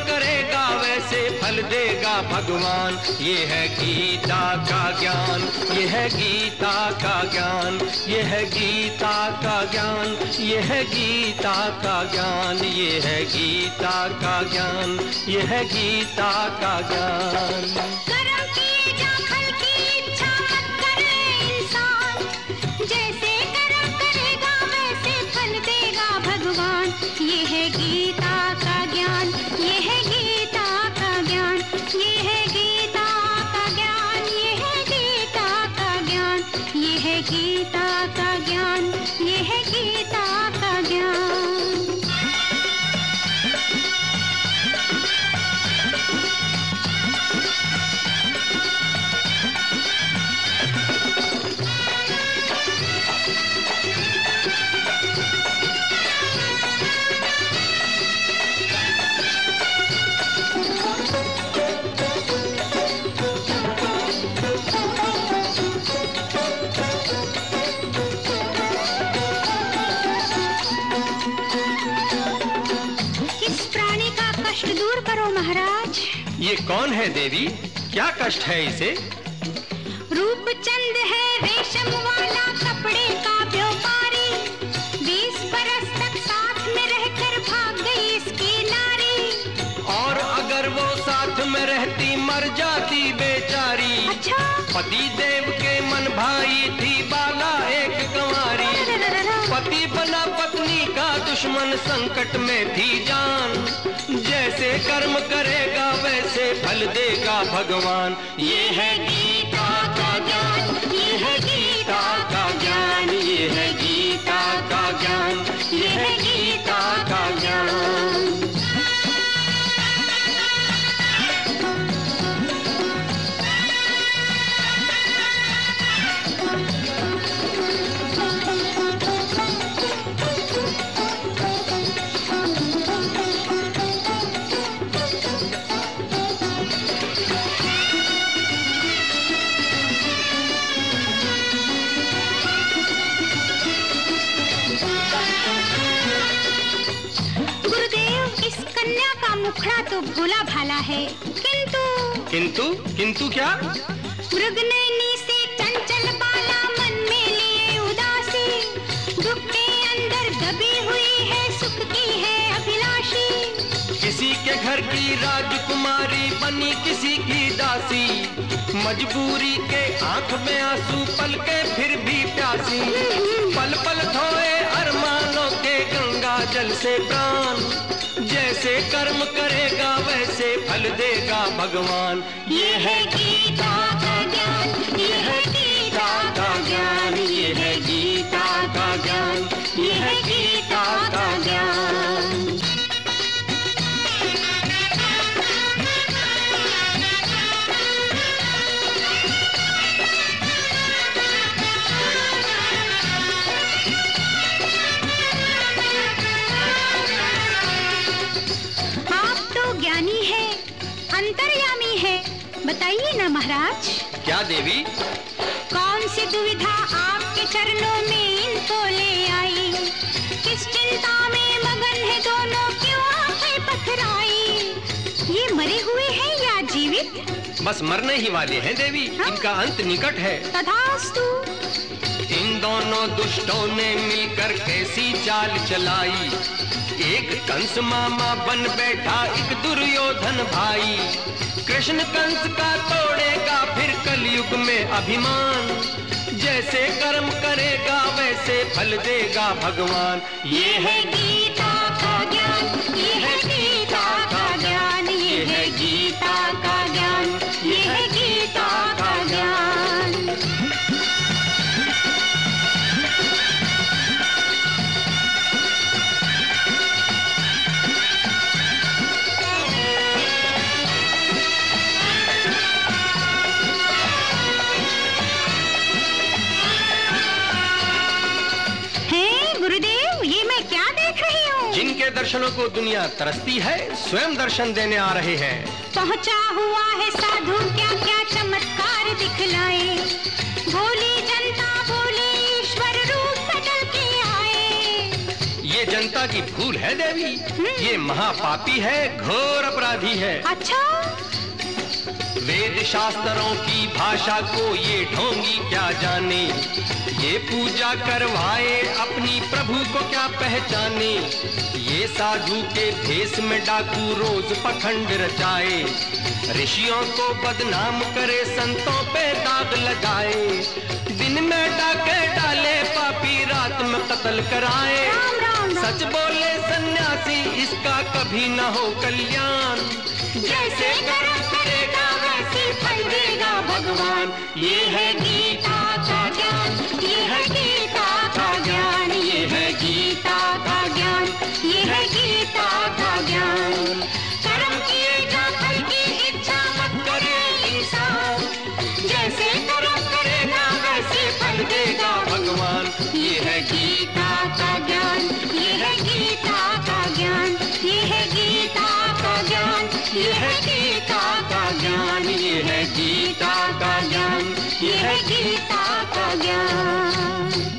करेगा वैसे फल देगा भगवान। ये है गीता का ज्ञान, ये है गीता का ज्ञान, ये है गीता का ज्ञान, ये है गीता का ज्ञान, ये है गीता का ज्ञान, ये है गीता का ज्ञान। कर्म किए जा ये कौन है देवी? क्या कष्ट है इसे? रूप चंद है रेशम वाला कपड़े का व्यापारी। बीस बरस तक साथ में रहकर भाग गई इसकी नारी। और अगर वो साथ में रहती मर जाती बेचारी। अच्छा। पति देव के मन भाई थी बाला एक कंवारी। पति बना पत्नी का दुश्मन संकट में थी जान। फल देगा भगवान। ये है मुखड़ा तो भोला भाला है। किंतु किंतु? किंतु क्या? मृगनयनी से चंचल बाला मन में लिए उदासी। दुख के अंदर दबी हुई है सुख की है अभिलाषी। किसी के घर की राजकुमारी बनी किसी की दासी। मजबूरी के आँख में आँसू पल के फिर भी प्यासी। पल पल धोए अरमानों के गंगा जल से प्राण। जैसे कर्म करेगा वैसे फल देगा भगवान। ये है गीता। बताइए ना महाराज। क्या देवी? कौन सी दुविधा आपके चरणों में इनको ले आई? किस चिंता में मगन है दोनों क्यों आँखें पथराई? ये मरे हुए हैं या जीवित? बस मरने ही वाले हैं देवी। इनका अंत निकट है। तथास्तु। दोनों दुष्टों ने मिलकर कैसी चाल चलाई। एक कंस मामा बन बैठा, एक दुर्योधन भाई। कृष्ण कंस का तोड़ेगा फिर कलयुग में अभिमान। जैसे कर्म करेगा, वैसे फल देगा भगवान। ये है गीता दर्शनों को दुनिया तरसती है स्वयं दर्शन देने आ रहे हैं। पहुँचा हुआ है साधु क्या क्या चमत्कार दिखलाए। भोली जनता बोले ईश्वर रूप बदल के आए। ये जनता की भूल है देवी ये महापापी है घोर अपराधी है। अच्छा। वेद शास्त्रों की भाषा को ये ढोंगी क्या जाने? ये पूजा करवाए अपनी प्रभु को क्या पहचाने? ये साधु के भेष में डाकू रोज पखंड रचाए। ऋषियों को बदनाम करे संतों पे दाग लगाए। दिन में डाके डाले पापी रात में कत्ल कराए। सच बोले सन्यासी इसका कभी न हो कल्याण। जैसे कर्म करेगा वैसे फल देगा भगवान। ये है गीता जैसे कर्म करेगा वैसे फल देगा। भगवान ये है गीता का ज्ञान। ये है गीता का ज्ञान। ये है गीता का ज्ञान। ये है गीता का ज्ञान। ये है गीता का ज्ञान। ये है गीता का ज्ञान।